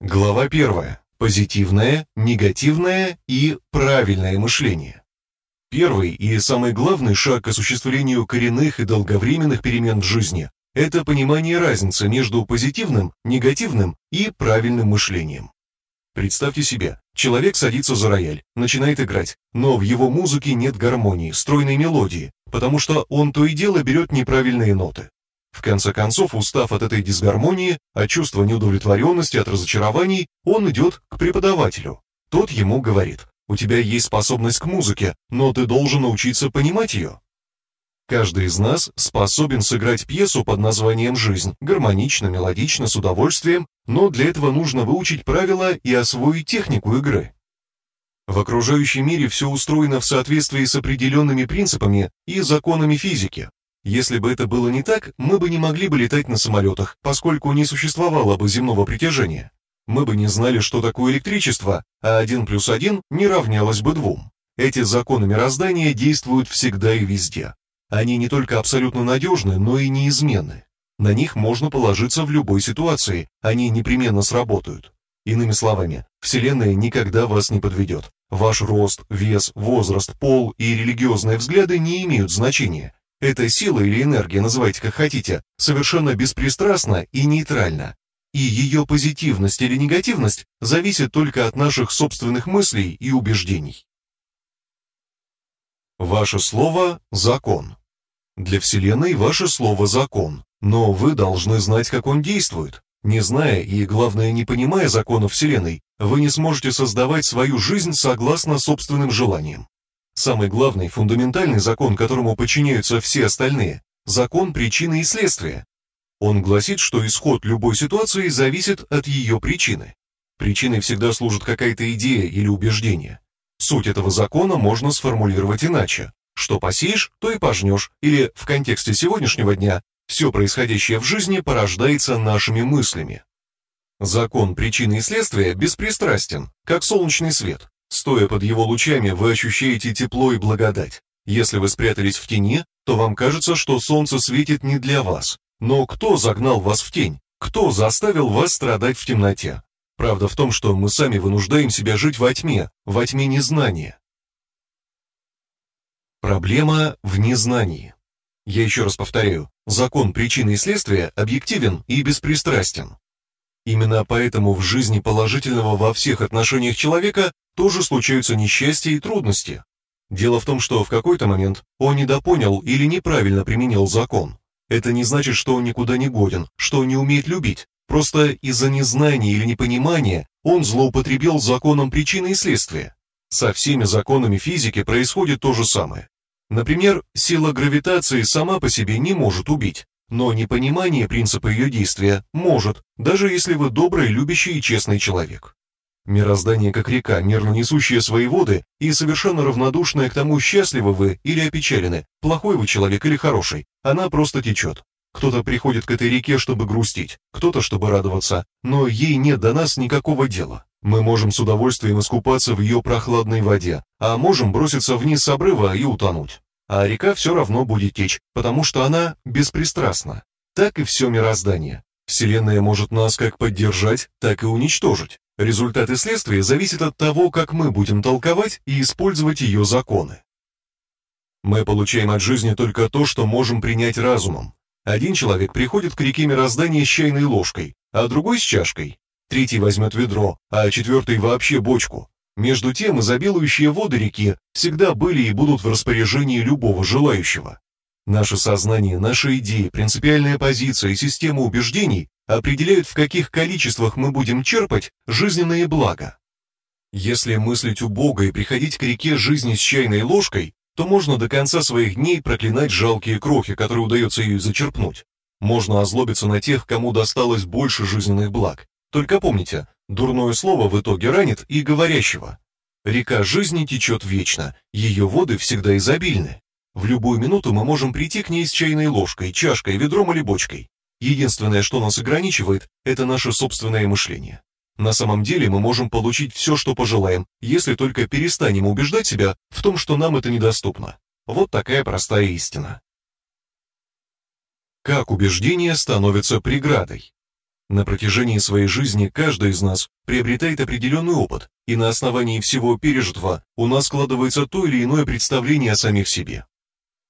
Глава 1. Позитивное, негативное и правильное мышление. Первый и самый главный шаг к осуществлению коренных и долговременных перемен в жизни – это понимание разницы между позитивным, негативным и правильным мышлением. Представьте себе, человек садится за рояль, начинает играть, но в его музыке нет гармонии, стройной мелодии, потому что он то и дело берет неправильные ноты. В конце концов, устав от этой дисгармонии, от чувства неудовлетворенности, от разочарований, он идет к преподавателю. Тот ему говорит, у тебя есть способность к музыке, но ты должен научиться понимать ее. Каждый из нас способен сыграть пьесу под названием «Жизнь» гармонично, мелодично, с удовольствием, но для этого нужно выучить правила и освоить технику игры. В окружающем мире все устроено в соответствии с определенными принципами и законами физики, если бы это было не так, мы бы не могли бы летать на самолетах, поскольку не существовало бы земного притяжения. Мы бы не знали, что такое электричество, а 1 плюс 1 не равнялось бы двум. Эти законы мироздания действуют всегда и везде. Они не только абсолютно надежны, но и неизменны. На них можно положиться в любой ситуации, они непременно сработают. Иными словами, Вселенная никогда вас не подведет. Ваш рост, вес, возраст, пол и религиозные взгляды не имеют значения. Эта сила или энергия, называйте как хотите, совершенно беспристрастна и нейтральна. И ее позитивность или негативность зависит только от наших собственных мыслей и убеждений. Ваше слово – закон. Для Вселенной ваше слово – закон, но вы должны знать, как он действует. Не зная и, главное, не понимая законов Вселенной, вы не сможете создавать свою жизнь согласно собственным желаниям. Самый главный, фундаментальный закон, которому подчиняются все остальные – закон причины и следствия. Он гласит, что исход любой ситуации зависит от ее причины. Причиной всегда служит какая-то идея или убеждение. Суть этого закона можно сформулировать иначе. Что посеешь, то и пожнешь, или в контексте сегодняшнего дня все происходящее в жизни порождается нашими мыслями. Закон причины и следствия беспристрастен, как солнечный свет. Стоя под его лучами, вы ощущаете тепло и благодать. Если вы спрятались в тени, то вам кажется, что солнце светит не для вас. Но кто загнал вас в тень? Кто заставил вас страдать в темноте? Правда в том, что мы сами вынуждаем себя жить во тьме, во тьме незнания. Проблема в незнании. Я еще раз повторяю, закон причины и следствия объективен и беспристрастен. Именно поэтому в жизни положительного во всех отношениях человека тоже случаются несчастья и трудности. Дело в том, что в какой-то момент он недопонял или неправильно применил закон. Это не значит, что он никуда не годен, что он не умеет любить. Просто из-за незнания или непонимания он злоупотребил законом причины и следствия. Со всеми законами физики происходит то же самое. Например, сила гравитации сама по себе не может убить, но непонимание принципа ее действия может, даже если вы добрый, любящий и честный человек. Мироздание как река, мерно несущая свои воды и совершенно равнодушная к тому, счастливы вы или опечалены, плохой вы человек или хороший, она просто течет. Кто-то приходит к этой реке, чтобы грустить, кто-то, чтобы радоваться, но ей нет до нас никакого дела. Мы можем с удовольствием искупаться в ее прохладной воде, а можем броситься вниз с обрыва и утонуть. А река все равно будет течь, потому что она беспристрастна. Так и все мироздание. Вселенная может нас как поддержать, так и уничтожить. Результаты следствия зависят от того, как мы будем толковать и использовать ее законы. Мы получаем от жизни только то, что можем принять разумом. Один человек приходит к реке мироздания с чайной ложкой, а другой с чашкой. Третий возьмет ведро, а четвертый вообще бочку. Между тем, изобилующие воды реки всегда были и будут в распоряжении любого желающего. Наше сознание, наши идеи, принципиальная позиция и система убеждений определяют, в каких количествах мы будем черпать жизненные блага. Если мыслить у Бога и приходить к реке жизни с чайной ложкой, то можно до конца своих дней проклинать жалкие крохи, которые удается ее зачерпнуть. Можно озлобиться на тех, кому досталось больше жизненных благ. Только помните, дурное слово в итоге ранит и говорящего. Река жизни течет вечно, ее воды всегда изобильны. В любую минуту мы можем прийти к ней с чайной ложкой, чашкой, ведром или бочкой. Единственное, что нас ограничивает, это наше собственное мышление. На самом деле мы можем получить все, что пожелаем, если только перестанем убеждать себя в том, что нам это недоступно. Вот такая простая истина. Как убеждение становится преградой? На протяжении своей жизни каждый из нас приобретает определенный опыт, и на основании всего пережитого у нас складывается то или иное представление о самих себе.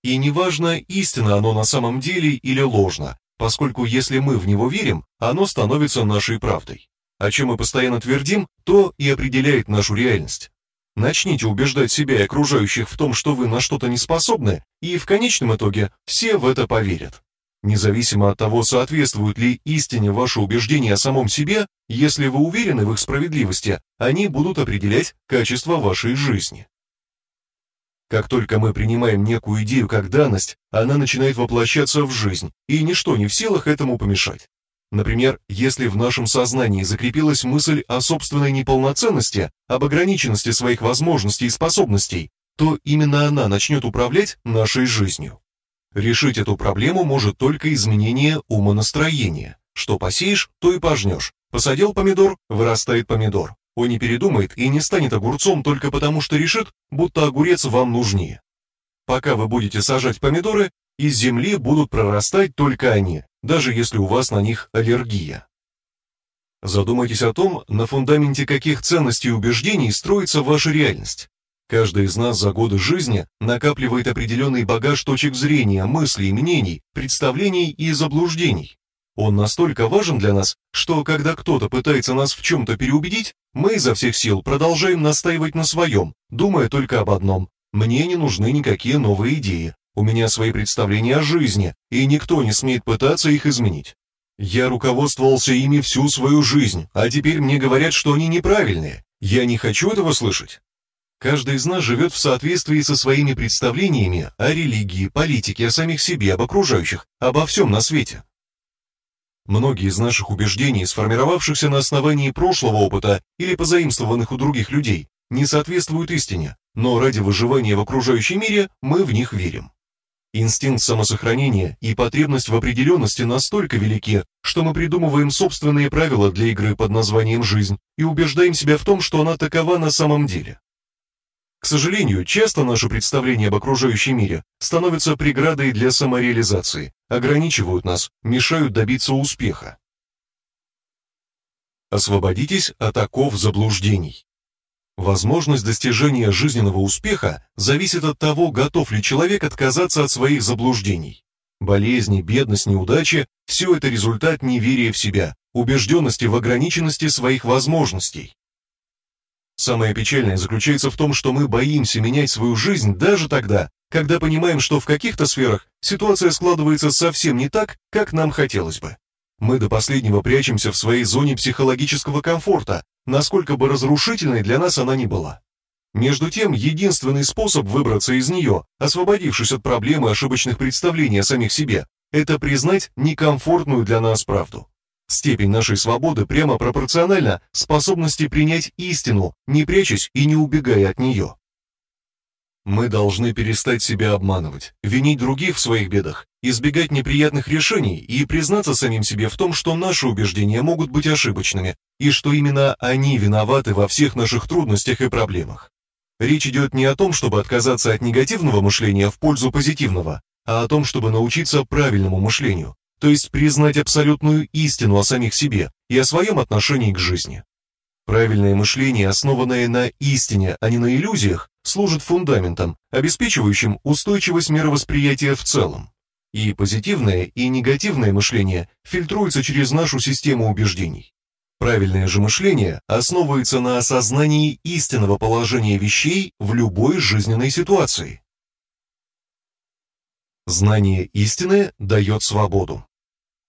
И неважно, истинно оно на самом деле или ложно, поскольку если мы в него верим, оно становится нашей правдой. О чем мы постоянно твердим, то и определяет нашу реальность. Начните убеждать себя и окружающих в том, что вы на что-то не способны, и в конечном итоге все в это поверят. Независимо от того, соответствуют ли истине ваши убеждения о самом себе, если вы уверены в их справедливости, они будут определять качество вашей жизни. Как только мы принимаем некую идею как данность, она начинает воплощаться в жизнь, и ничто не в силах этому помешать. Например, если в нашем сознании закрепилась мысль о собственной неполноценности, об ограниченности своих возможностей и способностей, то именно она начнет управлять нашей жизнью. Решить эту проблему может только изменение умонастроения. Что посеешь, то и пожнешь. Посадил помидор, вырастает помидор. Он не передумает и не станет огурцом только потому, что решит, будто огурец вам нужнее. Пока вы будете сажать помидоры, из земли будут прорастать только они, даже если у вас на них аллергия. Задумайтесь о том, на фундаменте каких ценностей и убеждений строится ваша реальность. Каждый из нас за годы жизни накапливает определенный багаж точек зрения, мыслей, мнений, представлений и заблуждений. Он настолько важен для нас, что когда кто-то пытается нас в чем-то переубедить, мы изо всех сил продолжаем настаивать на своем, думая только об одном. Мне не нужны никакие новые идеи. У меня свои представления о жизни, и никто не смеет пытаться их изменить. Я руководствовался ими всю свою жизнь, а теперь мне говорят, что они неправильные. Я не хочу этого слышать. Каждый из нас живет в соответствии со своими представлениями о религии, политике, о самих себе, об окружающих, обо всем на свете. Многие из наших убеждений, сформировавшихся на основании прошлого опыта или позаимствованных у других людей, не соответствуют истине, но ради выживания в окружающем мире мы в них верим. Инстинкт самосохранения и потребность в определенности настолько велики, что мы придумываем собственные правила для игры под названием «жизнь» и убеждаем себя в том, что она такова на самом деле. К сожалению, часто наше представление об окружающем мире становятся преградой для самореализации, ограничивают нас, мешают добиться успеха. Освободитесь от оков заблуждений. Возможность достижения жизненного успеха зависит от того, готов ли человек отказаться от своих заблуждений. Болезни, бедность, неудачи – все это результат неверия в себя, убежденности в ограниченности своих возможностей. Самое печальное заключается в том, что мы боимся менять свою жизнь даже тогда, когда понимаем, что в каких-то сферах ситуация складывается совсем не так, как нам хотелось бы. Мы до последнего прячемся в своей зоне психологического комфорта, насколько бы разрушительной для нас она ни была. Между тем, единственный способ выбраться из нее, освободившись от проблемы ошибочных представлений о самих себе, это признать некомфортную для нас правду. Степень нашей свободы прямо пропорциональна способности принять истину, не прячась и не убегая от нее. Мы должны перестать себя обманывать, винить других в своих бедах, избегать неприятных решений и признаться самим себе в том, что наши убеждения могут быть ошибочными, и что именно они виноваты во всех наших трудностях и проблемах. Речь идет не о том, чтобы отказаться от негативного мышления в пользу позитивного, а о том, чтобы научиться правильному мышлению, то есть признать абсолютную истину о самих себе и о своем отношении к жизни. Правильное мышление, основанное на истине, а не на иллюзиях, служит фундаментом, обеспечивающим устойчивость мировосприятия в целом. И позитивное, и негативное мышление фильтруется через нашу систему убеждений. Правильное же мышление основывается на осознании истинного положения вещей в любой жизненной ситуации. Знание истины дает свободу.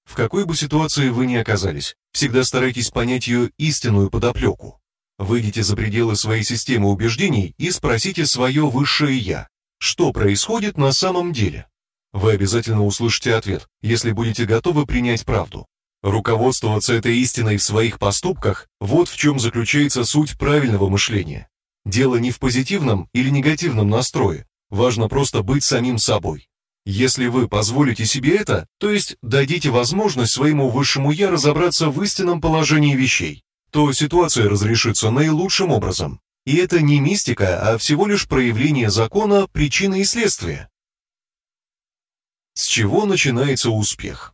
В какой бы ситуации вы ни оказались, всегда старайтесь понять ее истинную подоплеку. Выйдите за пределы своей системы убеждений и спросите свое высшее «я». Что происходит на самом деле? Вы обязательно услышите ответ, если будете готовы принять правду. Руководствоваться этой истиной в своих поступках – вот в чем заключается суть правильного мышления. Дело не в позитивном или негативном настрое, важно просто быть самим собой. Если вы позволите себе это, то есть дадите возможность своему высшему «я» разобраться в истинном положении вещей, то ситуация разрешится наилучшим образом. И это не мистика, а всего лишь проявление закона причины и следствия. С чего начинается успех?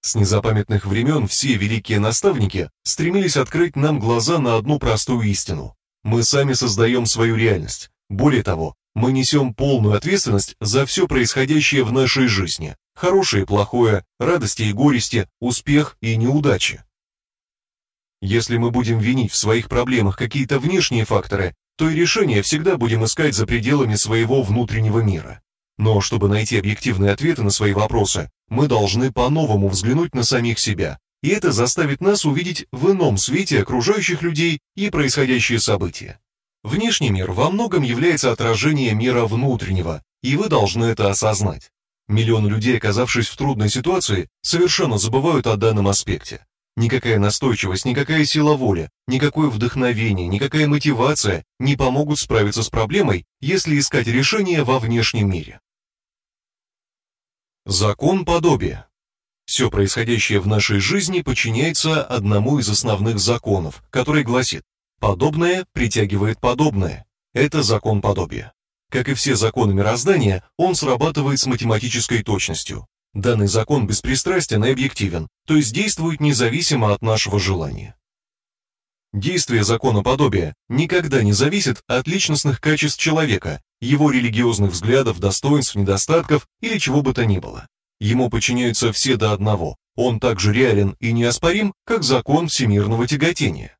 С незапамятных времен все великие наставники стремились открыть нам глаза на одну простую истину. Мы сами создаем свою реальность. Более того, мы несем полную ответственность за все происходящее в нашей жизни. Хорошее и плохое, радости и горести, успех и неудачи. Если мы будем винить в своих проблемах какие-то внешние факторы, то и решения всегда будем искать за пределами своего внутреннего мира. Но чтобы найти объективные ответы на свои вопросы, мы должны по-новому взглянуть на самих себя, и это заставит нас увидеть в ином свете окружающих людей и происходящие события. Внешний мир во многом является отражением мира внутреннего, и вы должны это осознать. Миллионы людей, оказавшись в трудной ситуации, совершенно забывают о данном аспекте. Никакая настойчивость, никакая сила воли, никакое вдохновение, никакая мотивация не помогут справиться с проблемой, если искать решение во внешнем мире. Закон подобия. Все происходящее в нашей жизни подчиняется одному из основных законов, который гласит «подобное притягивает подобное». Это закон подобия. Как и все законы мироздания, он срабатывает с математической точностью. Данный закон беспристрастен и объективен, то есть действует независимо от нашего желания. Действие закона подобия никогда не зависит от личностных качеств человека, его религиозных взглядов, достоинств, недостатков или чего бы то ни было. Ему подчиняются все до одного. Он так же реален и неоспорим, как закон всемирного тяготения.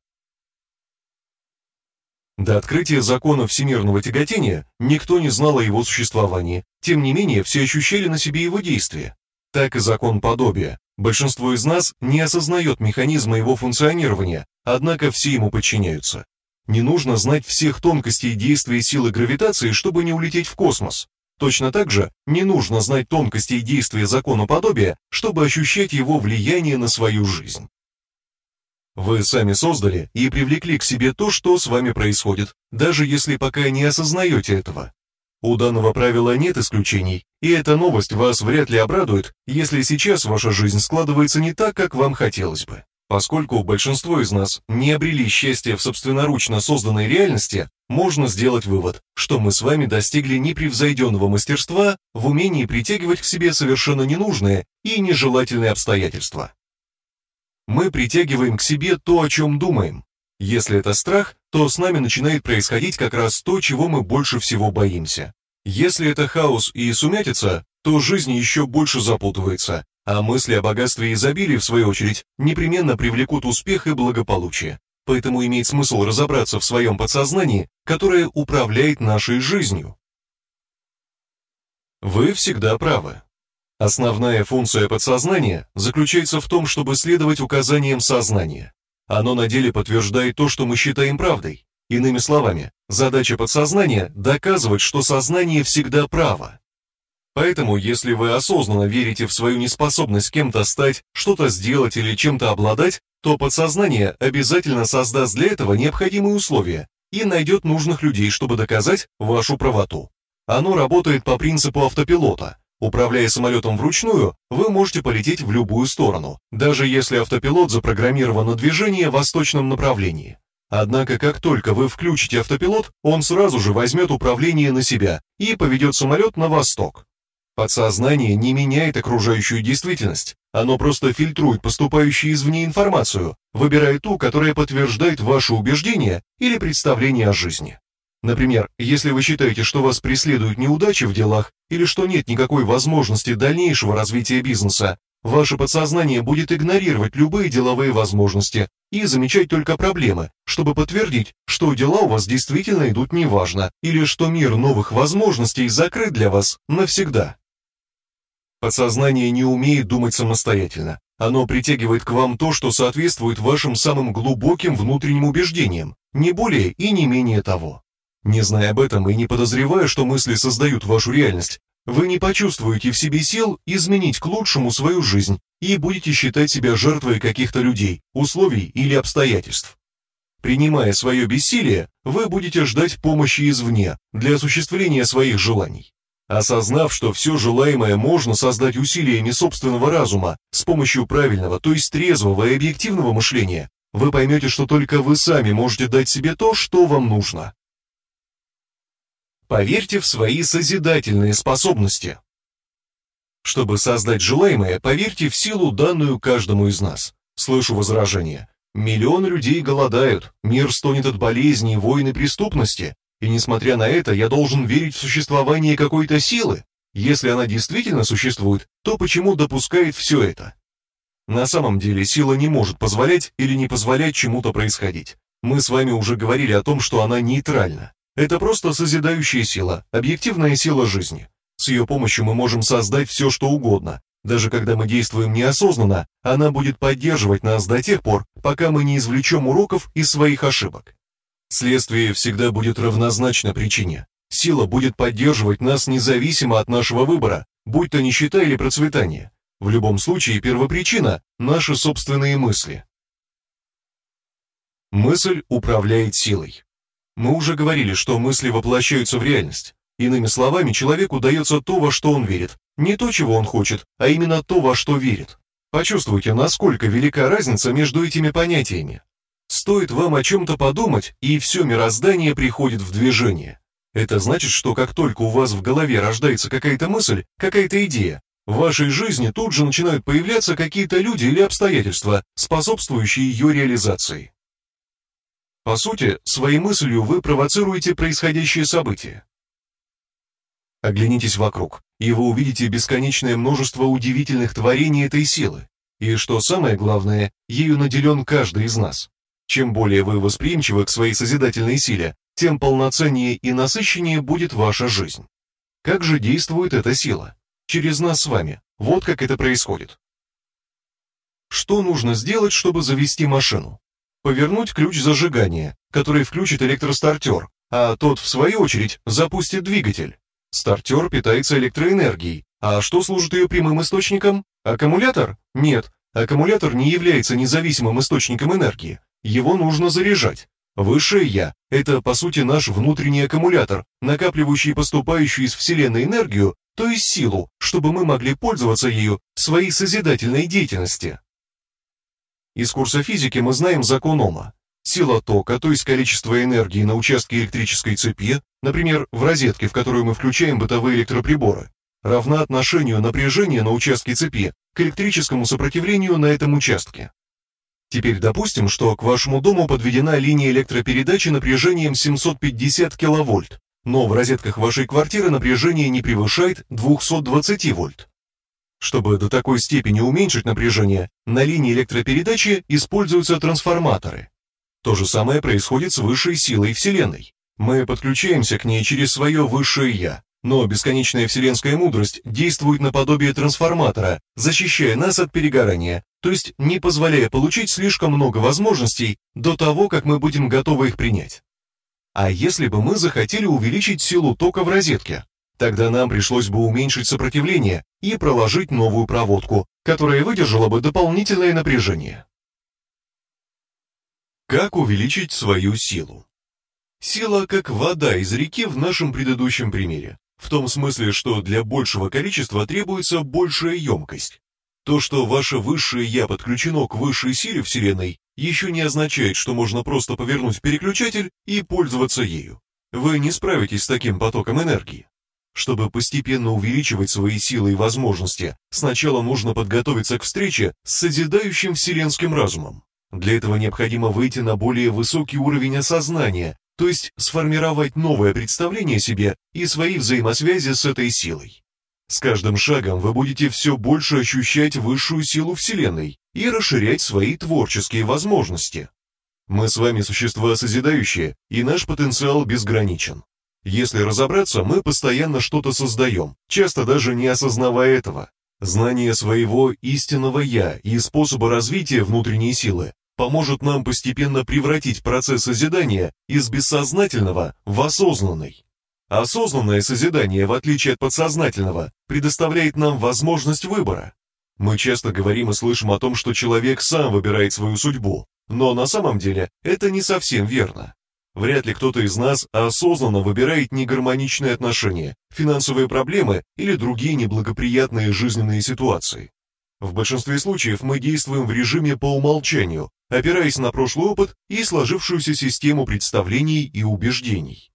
До открытия закона всемирного тяготения никто не знал о его существовании, тем не менее все ощущали на себе его действие. Так и закон подобия. Большинство из нас не осознает механизма его функционирования, однако все ему подчиняются. Не нужно знать всех тонкостей действия силы гравитации, чтобы не улететь в космос. Точно так же не нужно знать тонкостей действия закона подобия, чтобы ощущать его влияние на свою жизнь. Вы сами создали и привлекли к себе то, что с вами происходит, даже если пока не осознаете этого. У данного правила нет исключений, и эта новость вас вряд ли обрадует, если сейчас ваша жизнь складывается не так, как вам хотелось бы. Поскольку большинство из нас не обрели счастье в собственноручно созданной реальности, можно сделать вывод, что мы с вами достигли непревзойденного мастерства в умении притягивать к себе совершенно ненужные и нежелательные обстоятельства. Мы притягиваем к себе то, о чем думаем. Если это страх, то с нами начинает происходить как раз то, чего мы больше всего боимся. Если это хаос и сумятица, то жизнь еще больше запутывается, а мысли о богатстве и изобилии, в свою очередь, непременно привлекут успех и благополучие. Поэтому имеет смысл разобраться в своем подсознании, которое управляет нашей жизнью. Вы всегда правы. Основная функция подсознания заключается в том, чтобы следовать указаниям сознания. Оно на деле подтверждает то, что мы считаем правдой. Иными словами, задача подсознания – доказывать, что сознание всегда право. Поэтому, если вы осознанно верите в свою неспособность кем-то стать, что-то сделать или чем-то обладать, то подсознание обязательно создаст для этого необходимые условия и найдет нужных людей, чтобы доказать вашу правоту. Оно работает по принципу автопилота. Управляя самолетом вручную, вы можете полететь в любую сторону, даже если автопилот запрограммирован на движение в восточном направлении. Однако, как только вы включите автопилот, он сразу же возьмет управление на себя и поведет самолет на восток. Подсознание не меняет окружающую действительность, оно просто фильтрует поступающую извне информацию, выбирая ту, которая подтверждает ваши убеждения или представление о жизни. Например, если вы считаете, что вас преследуют неудачи в делах или что нет никакой возможности дальнейшего развития бизнеса, ваше подсознание будет игнорировать любые деловые возможности и замечать только проблемы, чтобы подтвердить, что дела у вас действительно идут неважно или что мир новых возможностей закрыт для вас навсегда. Подсознание не умеет думать самостоятельно. Оно притягивает к вам то, что соответствует вашим самым глубоким внутренним убеждениям, не более и не менее того. Не зная об этом и не подозревая, что мысли создают вашу реальность, вы не почувствуете в себе сил изменить к лучшему свою жизнь и будете считать себя жертвой каких-то людей, условий или обстоятельств. Принимая свое бессилие, вы будете ждать помощи извне для осуществления своих желаний. Осознав, что все желаемое можно создать усилиями собственного разума с помощью правильного, то есть трезвого и объективного мышления, вы поймете, что только вы сами можете дать себе то, что вам нужно. Поверьте в свои созидательные способности. Чтобы создать желаемое, поверьте в силу, данную каждому из нас. Слышу возражение. Миллионы людей голодают, мир стонет от болезней, войн и преступности, и несмотря на это, я должен верить в существование какой-то силы. Если она действительно существует, то почему допускает все это? На самом деле сила не может позволять или не позволять чему-то происходить. Мы с вами уже говорили о том, что она нейтральна. Это просто созидающая сила, объективная сила жизни. С ее помощью мы можем создать все, что угодно. Даже когда мы действуем неосознанно, она будет поддерживать нас до тех пор, пока мы не извлечем уроков из своих ошибок. Следствие всегда будет равнозначно причине. Сила будет поддерживать нас независимо от нашего выбора, будь то нищета или процветание. В любом случае, первопричина – наши собственные мысли. Мысль управляет силой. Мы уже говорили, что мысли воплощаются в реальность. Иными словами, человеку дается то, во что он верит. Не то, чего он хочет, а именно то, во что верит. Почувствуйте, насколько велика разница между этими понятиями. Стоит вам о чем-то подумать, и все мироздание приходит в движение. Это значит, что как только у вас в голове рождается какая-то мысль, какая-то идея, в вашей жизни тут же начинают появляться какие-то люди или обстоятельства, способствующие ее реализации. По сути, своей мыслью вы провоцируете происходящее событие. Оглянитесь вокруг, и вы увидите бесконечное множество удивительных творений этой силы. И что самое главное, ею наделен каждый из нас. Чем более вы восприимчивы к своей созидательной силе, тем полноценнее и насыщеннее будет ваша жизнь. Как же действует эта сила? Через нас с вами. Вот как это происходит. Что нужно сделать, чтобы завести машину? Повернуть ключ зажигания, который включит электростартер, а тот, в свою очередь, запустит двигатель. Стартер питается электроэнергией. А что служит ее прямым источником? Аккумулятор? Нет, аккумулятор не является независимым источником энергии. Его нужно заряжать. Высшее Я – это, по сути, наш внутренний аккумулятор, накапливающий поступающую из Вселенной энергию, то есть силу, чтобы мы могли пользоваться ею в своей созидательной деятельности. Из курса физики мы знаем закон Ома. Сила тока, то есть количество энергии на участке электрической цепи, например, в розетке, в которую мы включаем бытовые электроприборы, равна отношению напряжения на участке цепи к электрическому сопротивлению на этом участке. Теперь допустим, что к вашему дому подведена линия электропередачи напряжением 750 кВт, но в розетках вашей квартиры напряжение не превышает 220 вольт. Чтобы до такой степени уменьшить напряжение, на линии электропередачи используются трансформаторы. То же самое происходит с высшей силой Вселенной. Мы подключаемся к ней через свое высшее «я», но бесконечная вселенская мудрость действует наподобие трансформатора, защищая нас от перегорания, то есть не позволяя получить слишком много возможностей до того, как мы будем готовы их принять. А если бы мы захотели увеличить силу тока в розетке? Тогда нам пришлось бы уменьшить сопротивление и проложить новую проводку, которая выдержала бы дополнительное напряжение. Как увеличить свою силу? Сила как вода из реки в нашем предыдущем примере, в том смысле, что для большего количества требуется большая емкость. То, что ваше высшее «я» подключено к высшей силе Вселенной, еще не означает, что можно просто повернуть переключатель и пользоваться ею. Вы не справитесь с таким потоком энергии. Чтобы постепенно увеличивать свои силы и возможности, сначала нужно подготовиться к встрече с созидающим вселенским разумом. Для этого необходимо выйти на более высокий уровень осознания, то есть сформировать новое представление о себе и свои взаимосвязи с этой силой. С каждым шагом вы будете все больше ощущать высшую силу Вселенной и расширять свои творческие возможности. Мы с вами существа созидающие, и наш потенциал безграничен. Если разобраться, мы постоянно что-то создаем, часто даже не осознавая этого. Знание своего истинного «я» и способа развития внутренней силы поможет нам постепенно превратить процесс созидания из бессознательного в осознанный. Осознанное созидание, в отличие от подсознательного, предоставляет нам возможность выбора. Мы часто говорим и слышим о том, что человек сам выбирает свою судьбу, но на самом деле это не совсем верно. Вряд ли кто-то из нас осознанно выбирает негармоничные отношения, финансовые проблемы или другие неблагоприятные жизненные ситуации. В большинстве случаев мы действуем в режиме по умолчанию, опираясь на прошлый опыт и сложившуюся систему представлений и убеждений.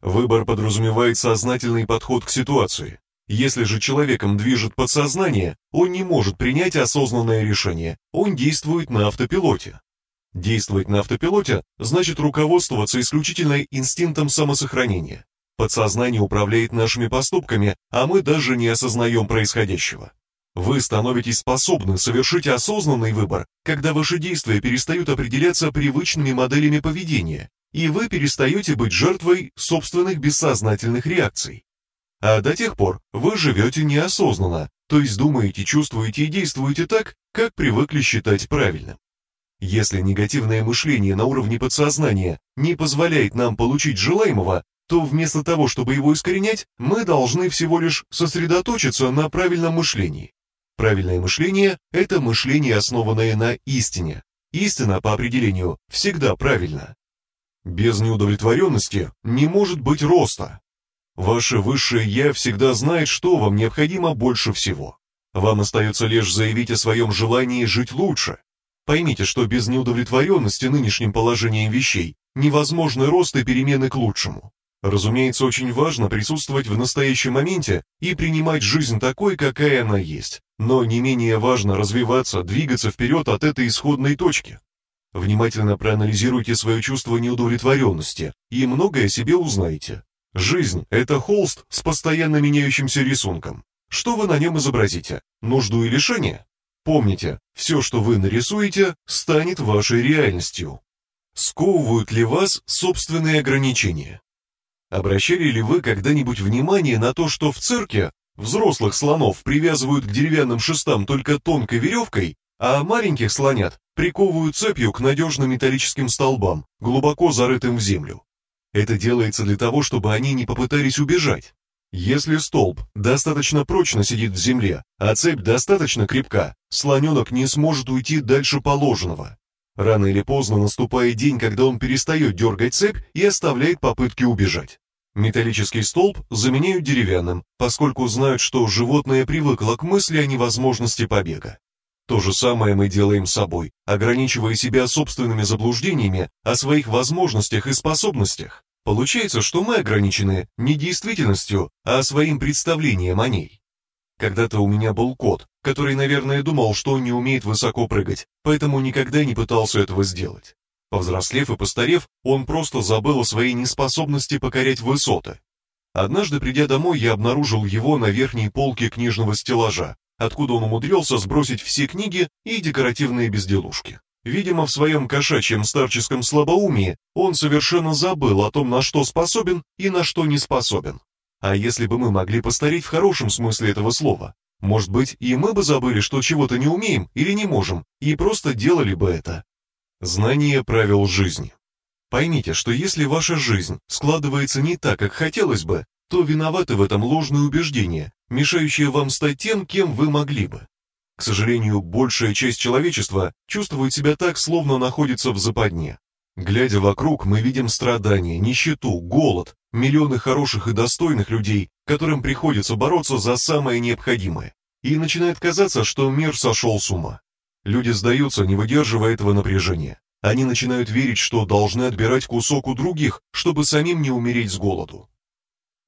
Выбор подразумевает сознательный подход к ситуации. Если же человеком движет подсознание, он не может принять осознанное решение, он действует на автопилоте. Действовать на автопилоте значит руководствоваться исключительно инстинктом самосохранения. Подсознание управляет нашими поступками, а мы даже не осознаем происходящего. Вы становитесь способны совершить осознанный выбор, когда ваши действия перестают определяться привычными моделями поведения, и вы перестаете быть жертвой собственных бессознательных реакций. А до тех пор вы живете неосознанно, то есть думаете, чувствуете и действуете так, как привыкли считать правильным. Если негативное мышление на уровне подсознания не позволяет нам получить желаемого, то вместо того, чтобы его искоренять, мы должны всего лишь сосредоточиться на правильном мышлении. Правильное мышление – это мышление, основанное на истине. Истина, по определению, всегда правильна. Без неудовлетворенности не может быть роста. Ваше высшее «Я» всегда знает, что вам необходимо больше всего. Вам остается лишь заявить о своем желании жить лучше. Поймите, что без неудовлетворенности нынешним положением вещей невозможны рост и перемены к лучшему. Разумеется, очень важно присутствовать в настоящем моменте и принимать жизнь такой, какая она есть, но не менее важно развиваться, двигаться вперед от этой исходной точки. Внимательно проанализируйте свое чувство неудовлетворенности и многое себе узнаете. Жизнь – это холст с постоянно меняющимся рисунком. Что вы на нем изобразите? Нужду и лишение? Помните, все, что вы нарисуете, станет вашей реальностью. Сковывают ли вас собственные ограничения? Обращали ли вы когда-нибудь внимание на то, что в цирке взрослых слонов привязывают к деревянным шестам только тонкой веревкой, а маленьких слонят приковывают цепью к надежным металлическим столбам, глубоко зарытым в землю? Это делается для того, чтобы они не попытались убежать. Если столб достаточно прочно сидит в земле, а цепь достаточно крепка, слоненок не сможет уйти дальше положенного. Рано или поздно наступает день, когда он перестает дергать цепь и оставляет попытки убежать. Металлический столб заменяют деревянным, поскольку знают, что животное привыкло к мысли о невозможности побега. То же самое мы делаем с собой, ограничивая себя собственными заблуждениями о своих возможностях и способностях. Получается, что мы ограничены не действительностью, а своим представлением о ней. Когда-то у меня был кот, который, наверное, думал, что он не умеет высоко прыгать, поэтому никогда не пытался этого сделать. Повзрослев и постарев, он просто забыл о своей неспособности покорять высоты. Однажды, придя домой, я обнаружил его на верхней полке книжного стеллажа, откуда он умудрился сбросить все книги и декоративные безделушки. Видимо, в своем кошачьем старческом слабоумии он совершенно забыл о том, на что способен и на что не способен. А если бы мы могли постареть в хорошем смысле этого слова, может быть, и мы бы забыли, что чего-то не умеем или не можем, и просто делали бы это. Знание правил жизни. Поймите, что если ваша жизнь складывается не так, как хотелось бы, то виноваты в этом ложные убеждения, мешающие вам стать тем, кем вы могли бы. К сожалению, большая часть человечества чувствует себя так, словно находится в западне. Глядя вокруг, мы видим страдания, нищету, голод, миллионы хороших и достойных людей, которым приходится бороться за самое необходимое. И начинает казаться, что мир сошел с ума. Люди сдаются, не выдерживая этого напряжения. Они начинают верить, что должны отбирать кусок у других, чтобы самим не умереть с голоду.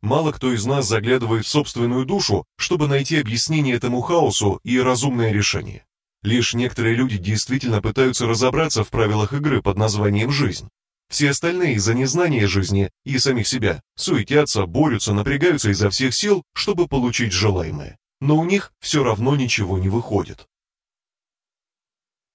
Мало кто из нас заглядывает в собственную душу, чтобы найти объяснение этому хаосу и разумное решение. Лишь некоторые люди действительно пытаются разобраться в правилах игры под названием «жизнь». Все остальные из-за незнания жизни и самих себя суетятся, борются, напрягаются изо всех сил, чтобы получить желаемое. Но у них все равно ничего не выходит.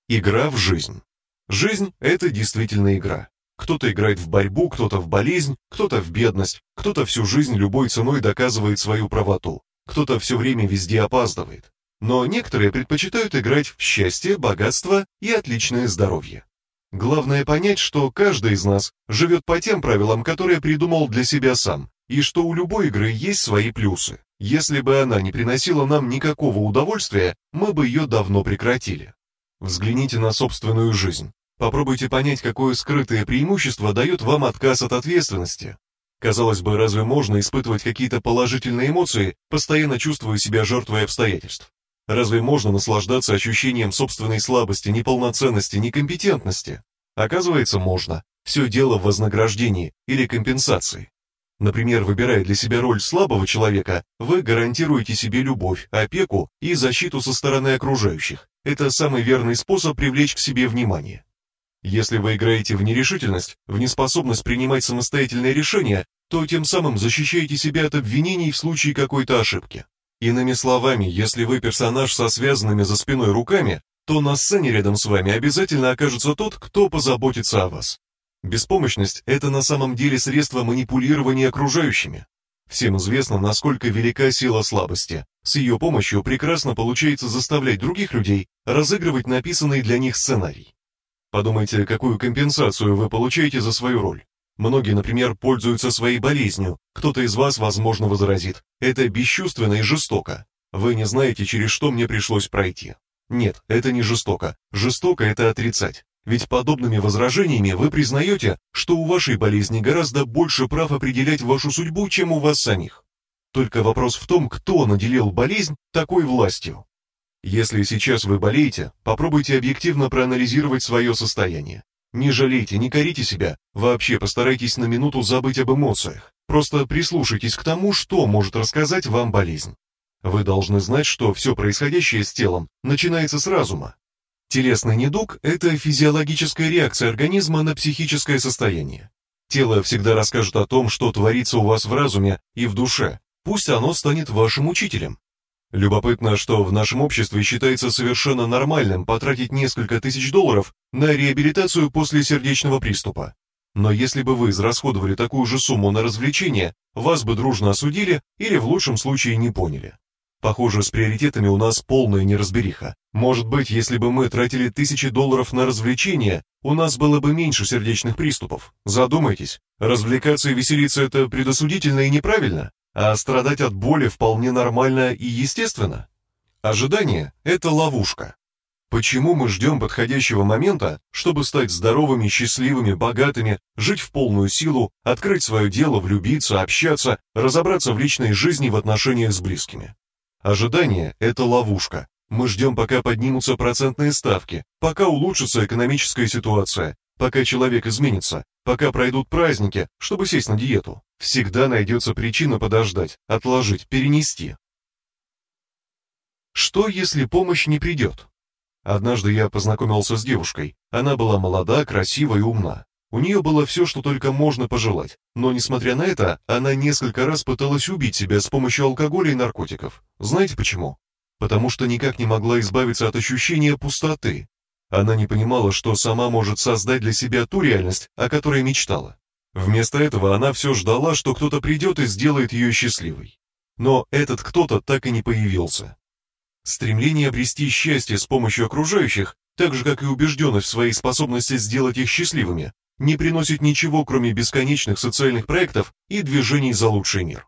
Игра в жизнь. Жизнь – это действительно игра. Кто-то играет в борьбу, кто-то в болезнь, кто-то в бедность, кто-то всю жизнь любой ценой доказывает свою правоту, кто-то все время везде опаздывает. Но некоторые предпочитают играть в счастье, богатство и отличное здоровье. Главное понять, что каждый из нас живет по тем правилам, которые придумал для себя сам, и что у любой игры есть свои плюсы. Если бы она не приносила нам никакого удовольствия, мы бы ее давно прекратили. Взгляните на собственную жизнь. Попробуйте понять, какое скрытое преимущество дает вам отказ от ответственности. Казалось бы, разве можно испытывать какие-то положительные эмоции, постоянно чувствуя себя жертвой обстоятельств? Разве можно наслаждаться ощущением собственной слабости, неполноценности, некомпетентности? Оказывается, можно. Все дело в вознаграждении или компенсации. Например, выбирая для себя роль слабого человека, вы гарантируете себе любовь, опеку и защиту со стороны окружающих. Это самый верный способ привлечь к себе внимание. Если вы играете в нерешительность, в неспособность принимать самостоятельные решения, то тем самым защищаете себя от обвинений в случае какой-то ошибки. Иными словами, если вы персонаж со связанными за спиной руками, то на сцене рядом с вами обязательно окажется тот, кто позаботится о вас. Беспомощность – это на самом деле средство манипулирования окружающими. Всем известно, насколько велика сила слабости. С ее помощью прекрасно получается заставлять других людей разыгрывать написанный для них сценарий. Подумайте, какую компенсацию вы получаете за свою роль. Многие, например, пользуются своей болезнью. Кто-то из вас, возможно, возразит. Это бесчувственно и жестоко. Вы не знаете, через что мне пришлось пройти. Нет, это не жестоко. Жестоко это отрицать. Ведь подобными возражениями вы признаете, что у вашей болезни гораздо больше прав определять вашу судьбу, чем у вас самих. Только вопрос в том, кто наделил болезнь такой властью. Если сейчас вы болеете, попробуйте объективно проанализировать свое состояние. Не жалейте, не корите себя, вообще постарайтесь на минуту забыть об эмоциях. Просто прислушайтесь к тому, что может рассказать вам болезнь. Вы должны знать, что все происходящее с телом начинается с разума. Телесный недуг – это физиологическая реакция организма на психическое состояние. Тело всегда расскажет о том, что творится у вас в разуме и в душе. Пусть оно станет вашим учителем. Любопытно, что в нашем обществе считается совершенно нормальным потратить несколько тысяч долларов на реабилитацию после сердечного приступа. Но если бы вы израсходовали такую же сумму на развлечения, вас бы дружно осудили или в лучшем случае не поняли. Похоже, с приоритетами у нас полная неразбериха. Может быть, если бы мы тратили тысячи долларов на развлечения, у нас было бы меньше сердечных приступов. Задумайтесь, развлекаться и веселиться – это предосудительно и неправильно? А страдать от боли вполне нормально и естественно. Ожидание – это ловушка. Почему мы ждем подходящего момента, чтобы стать здоровыми, счастливыми, богатыми, жить в полную силу, открыть свое дело, влюбиться, общаться, разобраться в личной жизни в отношениях с близкими? Ожидание – это ловушка. Мы ждем, пока поднимутся процентные ставки, пока улучшится экономическая ситуация, пока человек изменится, пока пройдут праздники, чтобы сесть на диету. Всегда найдется причина подождать, отложить, перенести. Что, если помощь не придет? Однажды я познакомился с девушкой. Она была молода, красива и умна. У нее было все, что только можно пожелать, но, несмотря на это, она несколько раз пыталась убить себя с помощью алкоголя и наркотиков. Знаете почему? Потому что никак не могла избавиться от ощущения пустоты. Она не понимала, что сама может создать для себя ту реальность, о которой мечтала. Вместо этого она все ждала, что кто-то придет и сделает ее счастливой. Но этот кто-то так и не появился. Стремление обрести счастье с помощью окружающих, так же как и убежденность в своей способности сделать их счастливыми, не приносит ничего, кроме бесконечных социальных проектов и движений за лучший мир.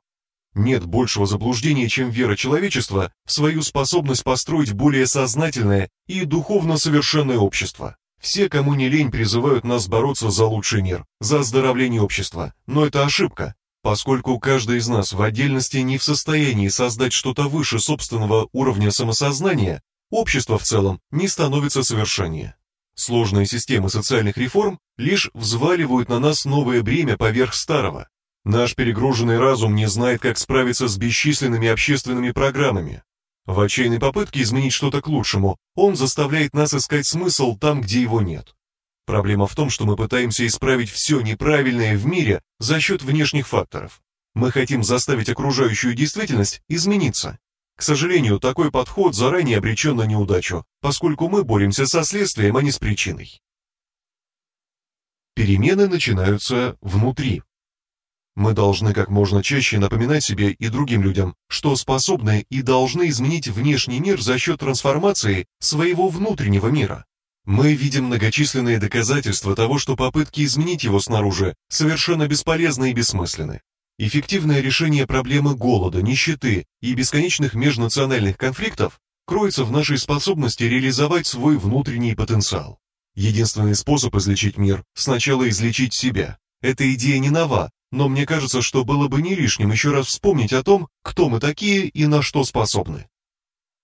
Нет большего заблуждения, чем вера человечества в свою способность построить более сознательное и духовно совершенное общество. Все, кому не лень, призывают нас бороться за лучший мир, за оздоровление общества, но это ошибка, поскольку каждый из нас в отдельности не в состоянии создать что-то выше собственного уровня самосознания, общество в целом не становится совершеннее. Сложные системы социальных реформ лишь взваливают на нас новое бремя поверх старого. Наш перегруженный разум не знает, как справиться с бесчисленными общественными программами, в отчаянной попытке изменить что-то к лучшему, он заставляет нас искать смысл там, где его нет. Проблема в том, что мы пытаемся исправить все неправильное в мире за счет внешних факторов. Мы хотим заставить окружающую действительность измениться. К сожалению, такой подход заранее обречен на неудачу, поскольку мы боремся со следствием, а не с причиной. Перемены начинаются внутри. Мы должны как можно чаще напоминать себе и другим людям, что способны и должны изменить внешний мир за счет трансформации своего внутреннего мира. Мы видим многочисленные доказательства того, что попытки изменить его снаружи совершенно бесполезны и бессмысленны. Эффективное решение проблемы голода, нищеты и бесконечных межнациональных конфликтов кроется в нашей способности реализовать свой внутренний потенциал. Единственный способ излечить мир – сначала излечить себя. Эта идея не нова, но мне кажется, что было бы не лишним еще раз вспомнить о том, кто мы такие и на что способны.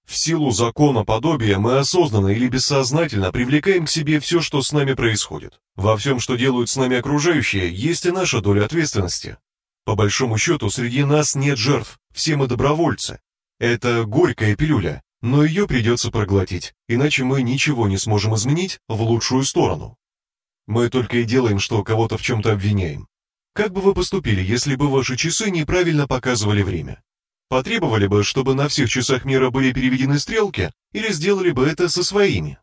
В силу закона подобия мы осознанно или бессознательно привлекаем к себе все, что с нами происходит. Во всем, что делают с нами окружающие, есть и наша доля ответственности. По большому счету, среди нас нет жертв, все мы добровольцы. Это горькая пилюля, но ее придется проглотить, иначе мы ничего не сможем изменить в лучшую сторону. Мы только и делаем, что кого-то в чем-то обвиняем. Как бы вы поступили, если бы ваши часы неправильно показывали время? Потребовали бы, чтобы на всех часах мира были переведены стрелки, или сделали бы это со своими?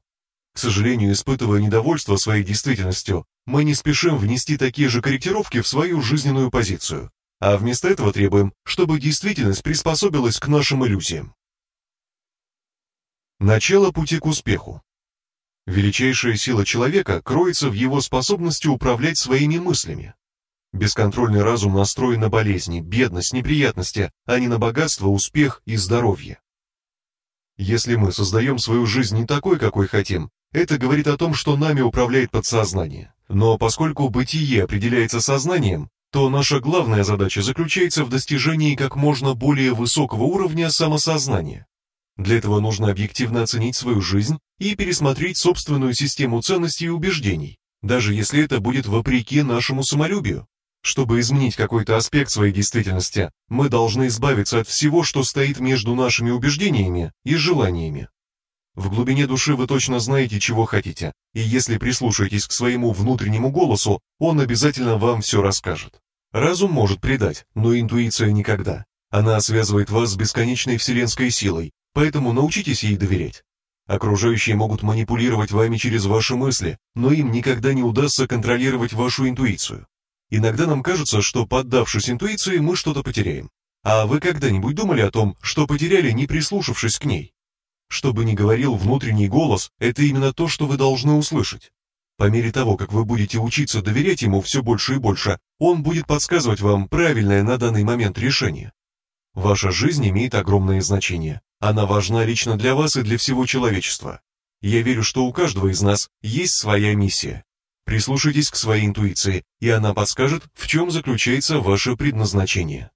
К сожалению, испытывая недовольство своей действительностью, мы не спешим внести такие же корректировки в свою жизненную позицию, а вместо этого требуем, чтобы действительность приспособилась к нашим иллюзиям. Начало пути к успеху. Величайшая сила человека кроется в его способности управлять своими мыслями. Бесконтрольный разум настроен на болезни, бедность, неприятности, а не на богатство, успех и здоровье. Если мы создаем свою жизнь не такой, какой хотим, это говорит о том, что нами управляет подсознание. Но поскольку бытие определяется сознанием, то наша главная задача заключается в достижении как можно более высокого уровня самосознания. Для этого нужно объективно оценить свою жизнь и пересмотреть собственную систему ценностей и убеждений, даже если это будет вопреки нашему самолюбию. Чтобы изменить какой-то аспект своей действительности, мы должны избавиться от всего, что стоит между нашими убеждениями и желаниями. В глубине души вы точно знаете, чего хотите, и если прислушаетесь к своему внутреннему голосу, он обязательно вам все расскажет. Разум может предать, но интуиция никогда. Она связывает вас с бесконечной вселенской силой, поэтому научитесь ей доверять. Окружающие могут манипулировать вами через ваши мысли, но им никогда не удастся контролировать вашу интуицию. Иногда нам кажется, что поддавшись интуиции, мы что-то потеряем. А вы когда-нибудь думали о том, что потеряли, не прислушавшись к ней? Что бы ни говорил внутренний голос, это именно то, что вы должны услышать. По мере того, как вы будете учиться доверять ему все больше и больше, он будет подсказывать вам правильное на данный момент решение. Ваша жизнь имеет огромное значение. Она важна лично для вас и для всего человечества. Я верю, что у каждого из нас есть своя миссия. Прислушайтесь к своей интуиции, и она подскажет, в чем заключается ваше предназначение.